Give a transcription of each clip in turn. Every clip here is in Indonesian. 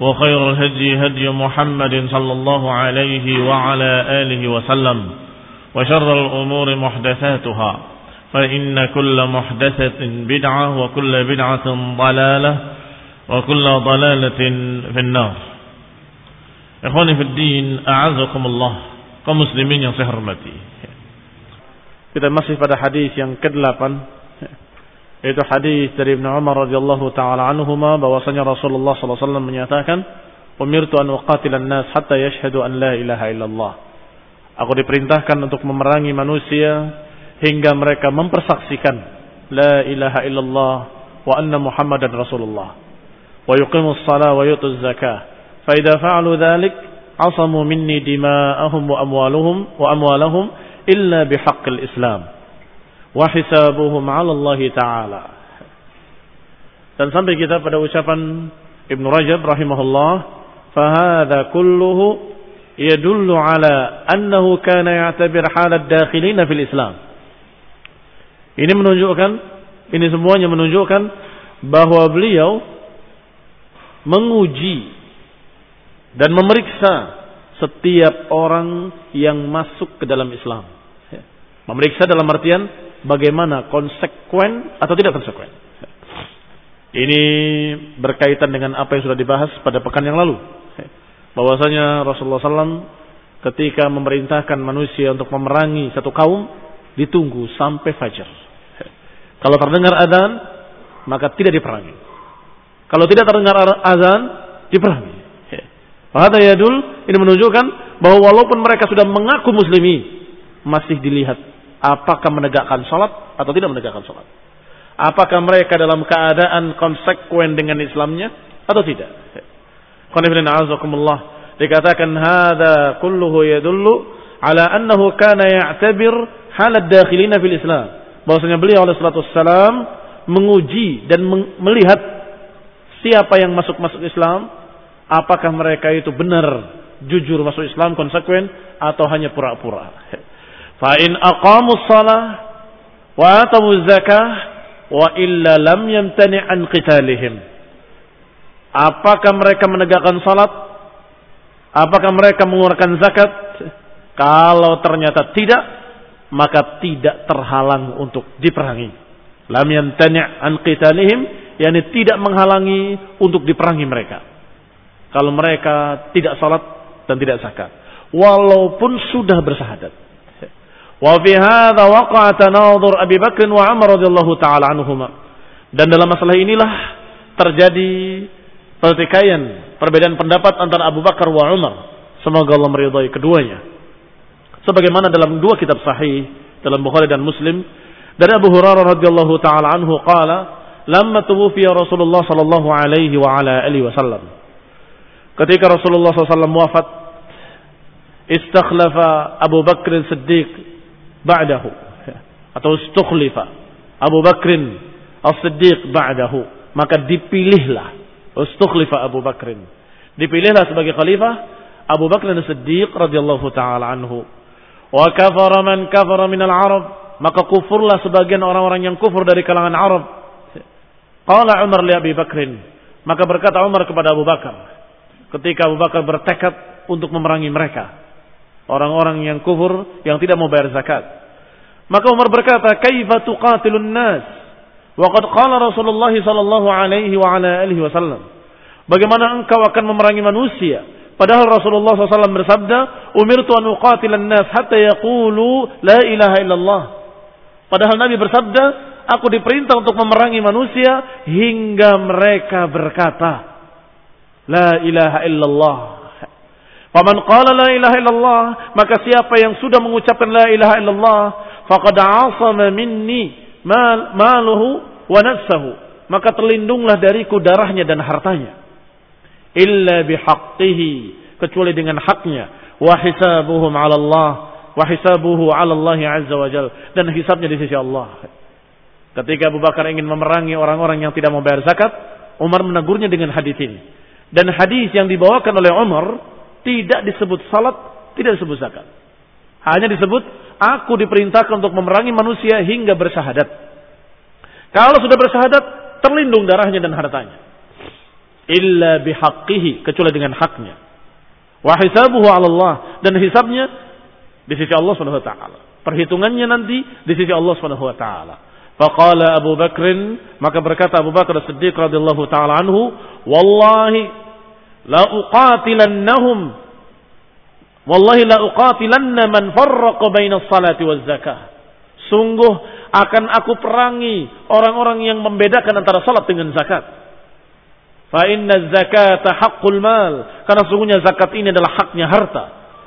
وخير الهدي هدي محمد صلى الله عليه وعلى آله وسلم وشر الأمور محدثاتها فإن كل محدثة بدعة وكل بدعة ضلالة وكل ضلالة في النار. إخواني في الدين أعزكم الله. muslimin yang saya hormati. Kita masih pada hadis yang ke-8 yaitu hadis dari Ibnu Umar radhiyallahu taala anhuma bahwasanya Rasulullah sallallahu alaihi wasallam menyatakan, "Umirtu an uqatilan nas hatta yashhadu an la ilaha illallah." Aku diperintahkan untuk memerangi manusia hingga mereka mempersaksikan la ilaha illallah wa anna Muhammadan Rasulullah wa yuqimus shalah wa yutuz zakah. Fa idza fa'alu dzalik asamu minni dima'ahum wa amwaluhum wa amwalahum illa bihaqqil Islam wa hisabuhum 'ala Allah taala. Dan sampai kita pada ucapan Ibnu Rajab rahimahullah, "Fahadha kulluhu yadullu 'ala annahu kana ya'tabir halad dakhilina fil Islam." Ini menunjukkan, ini semuanya menunjukkan bahwa beliau menguji dan memeriksa setiap orang yang masuk ke dalam Islam. Memeriksa dalam artian bagaimana konsekuen atau tidak konsekuen. Ini berkaitan dengan apa yang sudah dibahas pada pekan yang lalu. Bahwasanya Rasulullah SAW ketika memerintahkan manusia untuk memerangi satu kaum ditunggu sampai fajar. Kalau terdengar azan maka tidak diperangi. Kalau tidak terdengar azan diperangi. Fahada yadul ini menunjukkan bahwa walaupun mereka sudah mengaku muslimi masih dilihat apakah menegakkan sholat atau tidak menegakkan sholat. Apakah mereka dalam keadaan konsekuen dengan Islamnya atau tidak. Dikatakan hada kulluhu yadullu ala annahu kana ya'tabir halad dakhilina fil Islam. Bahwasanya beliau oleh salatu wassalam menguji dan melihat siapa yang masuk-masuk Islam Apakah mereka itu benar jujur masuk Islam konsekuen atau hanya pura-pura? Fa in aqamu shalah wa atu zakah wa illa lam yamtani an qitalihim. Apakah mereka menegakkan salat? Apakah mereka mengeluarkan zakat? Kalau ternyata tidak, maka tidak terhalang untuk diperangi. Lam yamtani an qitalihim, yakni tidak menghalangi untuk diperangi mereka kalau mereka tidak salat dan tidak zakat walaupun sudah bersahadat wa fi hadza waqa'a tanadhur Abi Bakr wa Umar radhiyallahu taala anhuma. Dan dalam masalah inilah terjadi pertikaian perbedaan pendapat antara Abu Bakar wa Umar. Semoga Allah meridhai keduanya. Sebagaimana dalam dua kitab sahih dalam Bukhari dan Muslim dari Abu Hurairah radhiyallahu taala anhu qala lamma tuwfiya Rasulullah sallallahu alaihi wa ala alihi wasallam Ketika Rasulullah SAW wafat, istakhlafa Abu Bakr Siddiq ba'dahu. Atau istukhlifa. Abu Bakr As-Siddiq ba'dahu. Maka dipilihlah. Istukhlifa Abu Bakr dipilihlah sebagai khalifah Abu Bakar As-Siddiq radhiyallahu taala anhu. Wa kafara man kafara minal Arab, maka kufurlah sebagian orang-orang yang kufur dari kalangan Arab. Qala Umar li Abi Bakrin, maka berkata Umar kepada Abu Bakar. Ketika Abu Bakar bertekad untuk memerangi mereka. Orang-orang yang kufur yang tidak mau bayar zakat. Maka Umar berkata, "Kaifa tuqatilun nas?" Wa qad qala Rasulullah sallallahu alaihi wa ala alihi wasallam. Bagaimana engkau akan memerangi manusia? Padahal Rasulullah SAW bersabda, "Umirtu an uqatilan nas hatta yaqulu la ilaha illallah." Padahal Nabi bersabda, "Aku diperintah untuk memerangi manusia hingga mereka berkata, la ilaha illallah." Faman qala la ilaha illallah, maka siapa yang sudah mengucapkan la ilaha illallah, faqad 'asama minni mal maluhu wa nafsuhu, maka terlindunglah dariku darahnya dan hartanya. Illa bihaqqihi, kecuali dengan haknya. Wa hisabuhum 'ala Allah, wa hisabuhu 'ala Allah 'azza wa jalla, dan hisabnya di sisi Allah. Ketika Abu Bakar ingin memerangi orang-orang yang tidak mau bayar zakat, Umar menegurnya dengan hadis ini. Dan hadis yang dibawakan oleh Umar tidak disebut salat, tidak disebut zakat. Hanya disebut aku diperintahkan untuk memerangi manusia hingga bersyahadat. Kalau sudah bersyahadat, terlindung darahnya dan hartanya. Illa bihaqqihi, kecuali dengan haknya. Wa hisabuhu Allah dan hisabnya di sisi Allah taala. Perhitungannya nanti di sisi Allah taala. Faqala Abu Bakrin, maka berkata Abu Bakar As-Siddiq radhiyallahu taala anhu, "Wallahi la uqatilannahum. Wallahi la uqatilanna man farraqa baina salati waz zakah sungguh akan aku perangi orang-orang yang membedakan antara salat dengan zakat. Fa inna zakata haqqul mal. Karena sungguhnya zakat ini adalah haknya harta.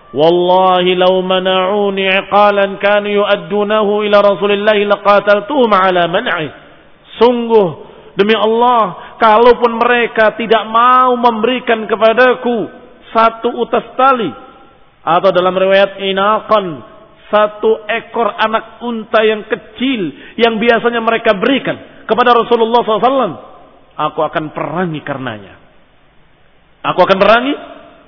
Wallahi law mana'uni iqalan kanu yu'addunahu ila rasulillahi laqataltuhum ala man'i. Sungguh Demi Allah, kalaupun mereka tidak mau memberikan kepadaku satu utas tali atau dalam riwayat inakan satu ekor anak unta yang kecil yang biasanya mereka berikan kepada Rasulullah SAW, aku akan perangi karenanya. Aku akan perangi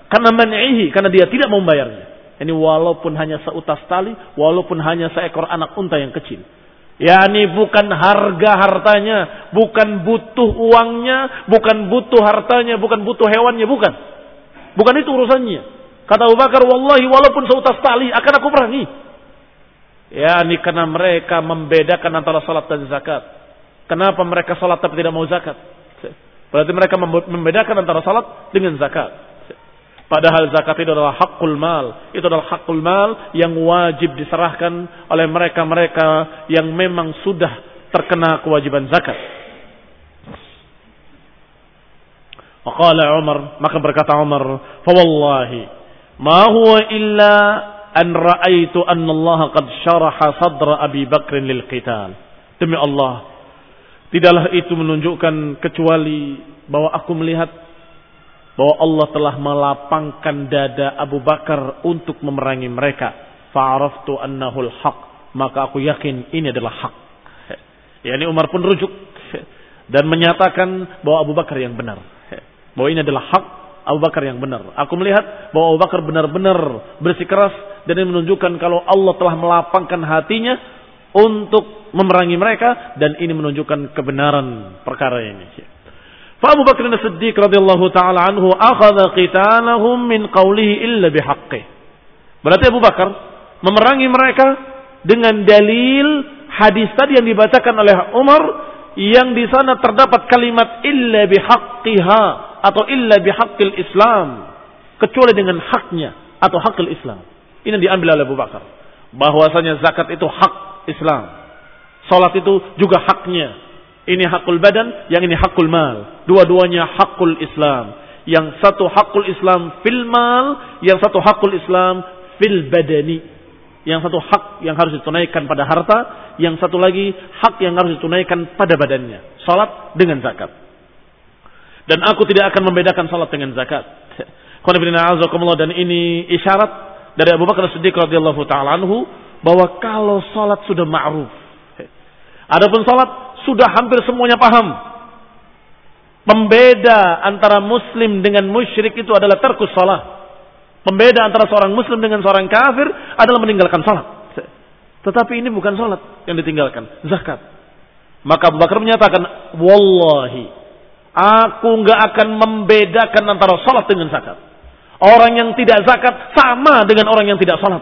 karena man'ihi, karena dia tidak mau membayarnya. Ini walaupun hanya seutas tali, walaupun hanya seekor anak unta yang kecil yakni bukan harga hartanya, bukan butuh uangnya, bukan butuh hartanya, bukan butuh hewannya, bukan. Bukan itu urusannya. Kata Abu Bakar, wallahi walaupun seutas tali akan aku perangi. yakni karena mereka membedakan antara salat dan zakat. Kenapa mereka salat tapi tidak mau zakat? Berarti mereka membedakan antara salat dengan zakat. Padahal zakat itu adalah hakul mal. Itu adalah hakul mal yang wajib diserahkan oleh mereka-mereka yang memang sudah terkena kewajiban zakat. Maqala Umar, maka berkata Umar, "Fawallahi ma huwa illa an ra'aitu anna Allah qad syaraha sadra Abi Bakr lil qital." Demi Allah, tidaklah itu menunjukkan kecuali bahwa aku melihat bahwa Allah telah melapangkan dada Abu Bakar untuk memerangi mereka. Fa'araftu annahul haq. Maka aku yakin ini adalah hak. Yani Umar pun rujuk dan menyatakan bahwa Abu Bakar yang benar. Bahwa ini adalah hak Abu Bakar yang benar. Aku melihat bahwa Abu Bakar benar-benar bersikeras dan ini menunjukkan kalau Allah telah melapangkan hatinya untuk memerangi mereka dan ini menunjukkan kebenaran perkara ini. Fa Abu Bakr As-Siddiq radhiyallahu taala anhu akhadha qitalahum min qawlihi illa bihaqqi. Berarti Abu Bakar memerangi mereka dengan dalil hadis tadi yang dibacakan oleh Umar yang di sana terdapat kalimat illa bihaqqiha atau illa bihaqqil Islam kecuali dengan haknya atau hakil Islam. Ini diambil oleh Abu Bakar. Bahwasanya zakat itu hak Islam. Salat itu juga haknya ini hakul badan, yang ini hakul mal. Dua-duanya hakul Islam. Yang satu hakul Islam fil mal, yang satu hakul Islam fil badani. Yang satu hak yang harus ditunaikan pada harta, yang satu lagi hak yang harus ditunaikan pada badannya. Salat dengan zakat. Dan aku tidak akan membedakan salat dengan zakat. Dan ini isyarat dari Abu Bakar Siddiq radhiyallahu taala anhu bahwa kalau salat sudah ma'ruf. Adapun salat sudah hampir semuanya paham. Pembeda antara muslim dengan musyrik itu adalah terkus salat. Pembeda antara seorang muslim dengan seorang kafir adalah meninggalkan salat. Tetapi ini bukan salat yang ditinggalkan, zakat. Maka Abu Bakar menyatakan, Wallahi, aku nggak akan membedakan antara salat dengan zakat. Orang yang tidak zakat sama dengan orang yang tidak salat.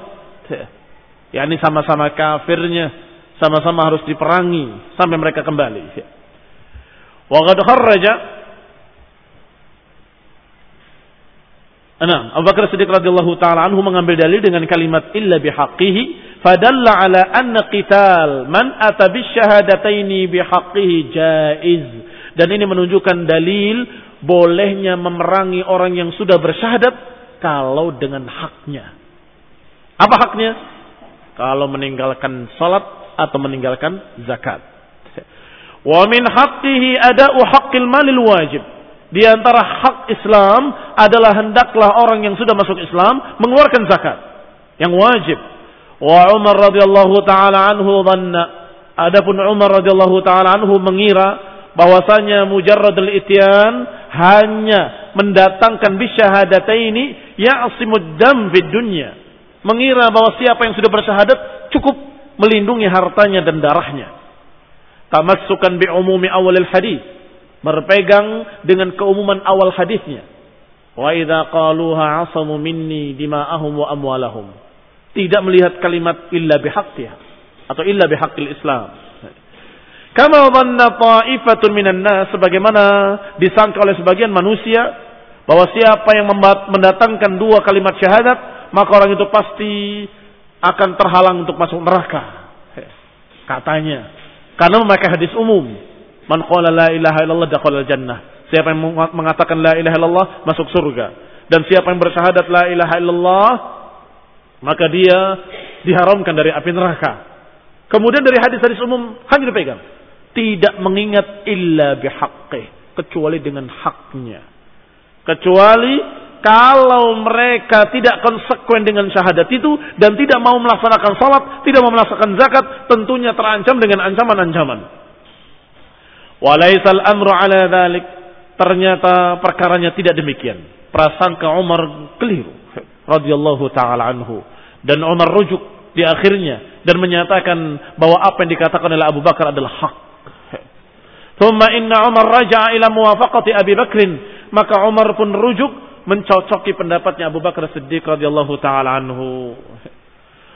Ya ini sama-sama kafirnya, sama-sama harus diperangi sampai mereka kembali. Wa qad kharraja Nah, Abu Bakar Siddiq radhiyallahu taala anhu mengambil dalil dengan kalimat illa bihaqqihi fadalla ala anna qital man ata bisyahadataini bihaqqihi jaiz. Dan ini menunjukkan dalil bolehnya memerangi orang yang sudah bersyahadat kalau dengan haknya. Apa haknya? Kalau meninggalkan salat atau meninggalkan zakat. Wa min haqqihi ada'u haqqil malil wajib di antara hak Islam adalah hendaklah orang yang sudah masuk Islam mengeluarkan zakat yang wajib. Wa Umar radhiyallahu taala anhu dhanna adapun Umar radhiyallahu taala anhu mengira bahwasanya mujarradul ityan hanya mendatangkan bisyahadataini ya'simud dam fid dunya. Mengira bahwa siapa yang sudah bersyahadat cukup melindungi hartanya dan darahnya. Tamassukan bi umumi awalil hadis berpegang dengan keumuman awal hadisnya. Wa idza qaluha asamu minni dima'ahum wa amwalahum. Tidak melihat kalimat illa bihaqqiha atau illa bihaqqil Islam. Kama dhanna ta'ifatun minan nas sebagaimana disangka oleh sebagian manusia bahwa siapa yang mendatangkan dua kalimat syahadat maka orang itu pasti akan terhalang untuk masuk neraka. Katanya karena memakai hadis umum Man qala la ilaha illallah dakhala jannah. Siapa yang mengatakan la ilaha illallah masuk surga. Dan siapa yang bersyahadat la ilaha illallah maka dia diharamkan dari api neraka. Kemudian dari hadis-hadis umum hanya dipegang. Tidak mengingat illa bihaqqih. Kecuali dengan haknya. Kecuali kalau mereka tidak konsekuen dengan syahadat itu dan tidak mau melaksanakan salat, tidak mau melaksanakan zakat, tentunya terancam dengan ancaman-ancaman. Walaisal amru ala dhalik. Ternyata perkaranya tidak demikian. Prasangka Umar keliru. radhiyallahu ta'ala anhu. Dan Umar rujuk di akhirnya. Dan menyatakan bahwa apa yang dikatakan oleh Abu Bakar adalah hak. Thumma inna Umar raja'a ila muwafaqati Abi Bakrin. Maka Umar pun rujuk mencocoki pendapatnya Abu Bakar Siddiq radhiyallahu taala anhu.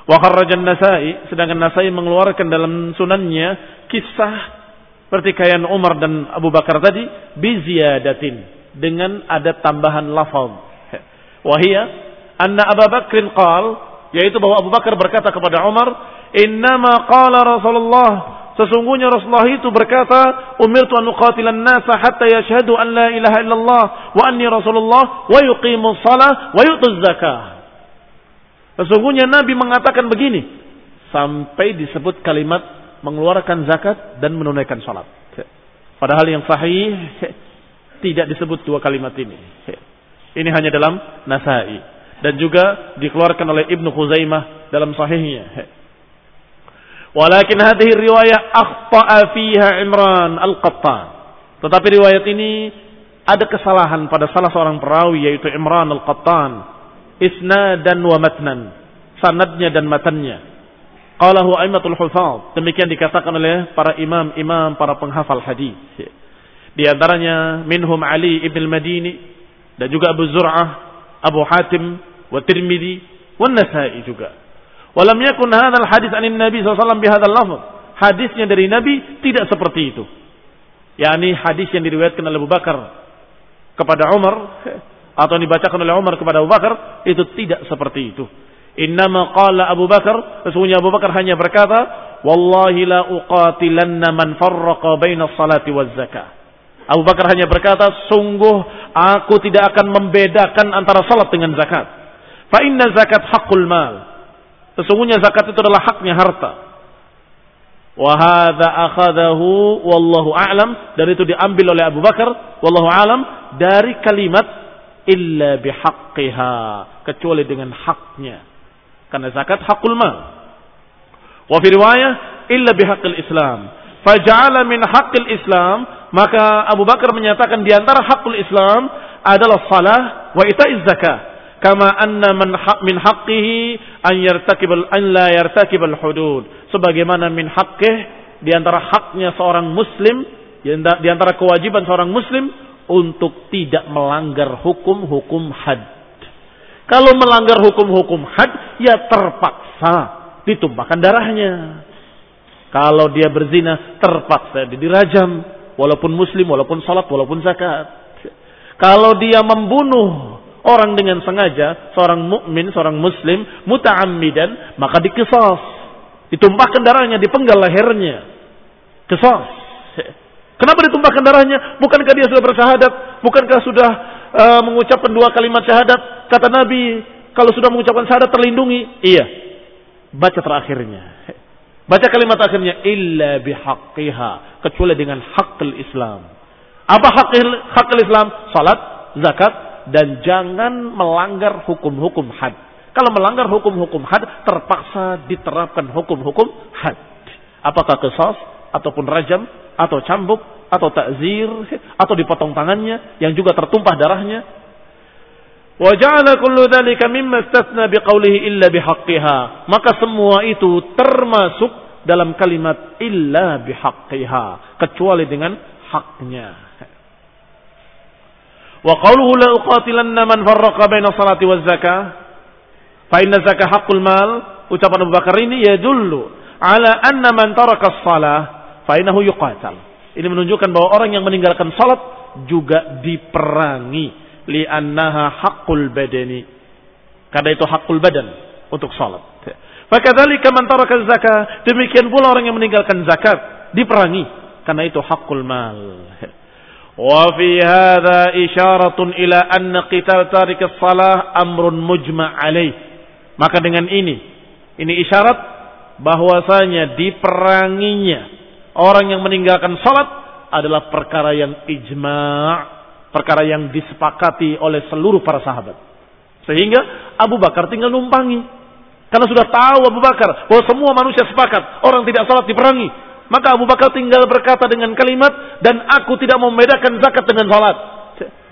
Wa kharraja nasai sedangkan Nasai mengeluarkan dalam sunannya kisah pertikaian Umar dan Abu Bakar tadi biziyadatin dengan ada tambahan lafaz. Wahia anna Abu Bakrin qal yaitu bahwa Abu Bakar berkata kepada Umar, "Innama qala Rasulullah" Sesungguhnya Rasulullah itu berkata, "Umirtu an uqatilan nasa hatta yashhadu an la ilaha illallah wa anni Rasulullah wa yuqimu shalah wa yu'tu zakah." Sesungguhnya Nabi mengatakan begini sampai disebut kalimat mengeluarkan zakat dan menunaikan salat. Padahal yang sahih tidak disebut dua kalimat ini. Ini hanya dalam Nasai dan juga dikeluarkan oleh Ibnu Khuzaimah dalam sahihnya. Walakin hadhihi riwayah akhta'a fiha Imran Al-Qattan. Tetapi riwayat ini ada kesalahan pada salah seorang perawi yaitu Imran Al-Qattan. Isnadan wa matnan. Sanadnya dan matannya. Qalahu aimatul hufaz. Demikian dikatakan oleh para imam-imam, para penghafal hadis. Di antaranya minhum Ali ibn al-Madini dan juga Abu Zur'ah, Abu Hatim, wa Tirmidzi, wa Nasa'i juga. Walam yakun hadzal hadis anin Nabi SAW bihadzal lafz. Hadisnya dari Nabi tidak seperti itu. yakni hadis yang diriwayatkan oleh Abu Bakar kepada Umar atau dibacakan oleh Umar kepada Abu Bakar itu tidak seperti itu. Innama qala Abu Bakar, sesungguhnya Abu Bakar hanya berkata, "Wallahi la uqatilanna man farraqa baina salati waz zakah." Abu Bakar hanya berkata, "Sungguh aku tidak akan membedakan antara salat dengan zakat." Fa inna zakat haqqul mal. Sesungguhnya zakat itu adalah haknya harta. Wa hadza akhadahu wallahu a'lam dan itu diambil oleh Abu Bakar wallahu a'lam dari kalimat illa bihaqqiha kecuali dengan haknya karena zakat hakul mal. Wa fi riwayah illa bihaqqil Islam. Faja'ala min haqqil Islam, maka Abu Bakar menyatakan di antara hakul Islam adalah salah wa ita'iz zakah. Kama anna man haq min haqqihi an yartakibal an la yartakibal hudud sebagaimana min haqqih di antara haknya seorang muslim di antara kewajiban seorang muslim untuk tidak melanggar hukum-hukum had. Kalau melanggar hukum-hukum had, ya terpaksa ditumpahkan darahnya. Kalau dia berzina, terpaksa dirajam. Walaupun muslim, walaupun salat, walaupun zakat. Kalau dia membunuh orang dengan sengaja, seorang mukmin, seorang muslim, muta'ammidan, maka dikisas. Ditumpahkan darahnya, dipenggal lehernya. Kisas. Kenapa ditumpahkan darahnya? Bukankah dia sudah bersyahadat? Bukankah sudah uh, mengucapkan dua kalimat syahadat? Kata Nabi, kalau sudah mengucapkan syahadat terlindungi. Iya. Baca terakhirnya. Baca kalimat akhirnya illa bihaqqiha, kecuali dengan hak Islam. Apa hak hak Islam? Salat, zakat dan jangan melanggar hukum-hukum had. Kalau melanggar hukum-hukum had terpaksa diterapkan hukum-hukum had. Apakah kesas ataupun rajam atau cambuk atau takzir atau dipotong tangannya yang juga tertumpah darahnya. Maka semua itu termasuk dalam kalimat illa bihaqqiha, kecuali dengan haknya. Wa qawluhu la uqatilanna man farraqa baina salati waz zakah fa inna zakah haqqul mal. Ucapan Abu Bakar ini yadullu ala anna man taraka as-salah fainahu yuqatal. Ini menunjukkan bahwa orang yang meninggalkan salat juga diperangi li'annaha haqqul badani. Karena itu hakul badan untuk salat. Fakadzalika man taraka zakat, demikian pula orang yang meninggalkan zakat diperangi karena itu hakul mal. Fi hadha isyaratun ila anna qital tarik salah amrun mujma' alaih. Maka dengan ini ini isyarat bahwasanya diperanginya orang yang meninggalkan salat adalah perkara yang ijma', perkara yang disepakati oleh seluruh para sahabat. Sehingga Abu Bakar tinggal numpangi. Karena sudah tahu Abu Bakar bahwa semua manusia sepakat orang tidak salat diperangi. Maka Abu Bakar tinggal berkata dengan kalimat dan aku tidak membedakan zakat dengan salat.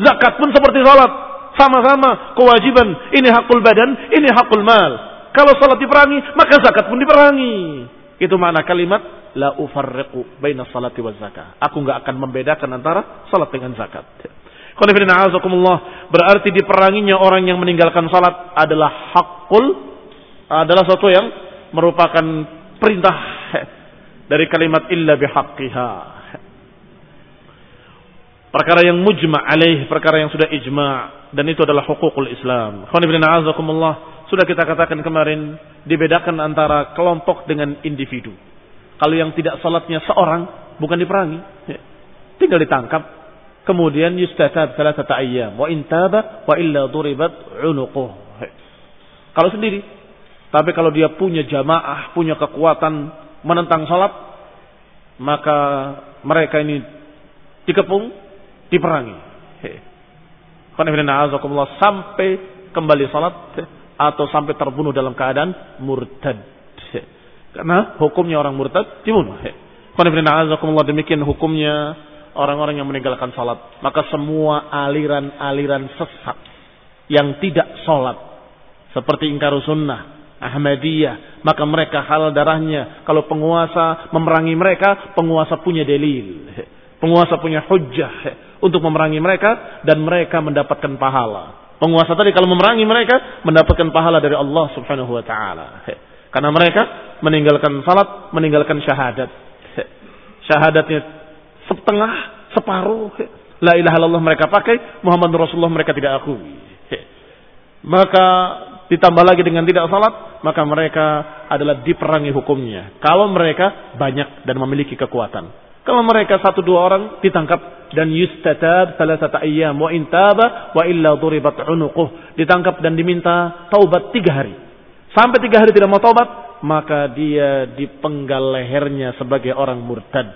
Zakat pun seperti salat, sama-sama kewajiban. Ini hakul badan, ini hakul mal. Kalau salat diperangi, maka zakat pun diperangi. Itu makna kalimat la ufarriqu baina salati wa zakah. Aku nggak akan membedakan antara salat dengan zakat. Berarti diperanginya orang yang meninggalkan salat adalah hakul adalah sesuatu yang merupakan perintah dari kalimat illa bihaqqiha. Perkara yang mujma' alaih, perkara yang sudah ijma' dan itu adalah hukukul Islam. Sudah kita katakan kemarin dibedakan antara kelompok dengan individu. Kalau yang tidak salatnya seorang bukan diperangi, ya. tinggal ditangkap. Kemudian yustatab salah satu ayyam wa intaba wa illa duribat unuquh. Ya. Kalau sendiri, tapi kalau dia punya jamaah, punya kekuatan menentang salat, maka mereka ini dikepung, diperangi. Sampai kembali salat atau sampai terbunuh dalam keadaan murtad. Karena hukumnya orang murtad dibunuh. Demikian hukumnya orang-orang yang meninggalkan salat. Maka semua aliran-aliran sesat yang tidak salat seperti ingkar sunnah, Ahmadiyah, maka mereka halal darahnya. Kalau penguasa memerangi mereka, penguasa punya delil. Penguasa punya hujjah untuk memerangi mereka dan mereka mendapatkan pahala. Penguasa tadi kalau memerangi mereka mendapatkan pahala dari Allah Subhanahu wa taala. Karena mereka meninggalkan salat, meninggalkan syahadat. Syahadatnya setengah, separuh. La ilaha illallah mereka pakai, Muhammad Rasulullah mereka tidak akui. Maka ditambah lagi dengan tidak salat, maka mereka adalah diperangi hukumnya. Kalau mereka banyak dan memiliki kekuatan. Kalau mereka satu dua orang ditangkap dan yustatab salah satu ayam wa intaba wa illa duribat unuquh ditangkap dan diminta taubat tiga hari sampai tiga hari tidak mau taubat, maka dia dipenggal lehernya sebagai orang murtad.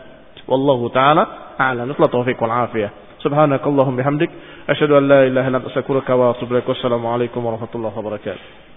Wallahu taala a'lam. Taufiq wal afiyah. Subhanakallahumma bihamdik asyhadu an la ilaha illa anta astaghfiruka wa atubu ilaik. Warahmatullahi wabarakatuh.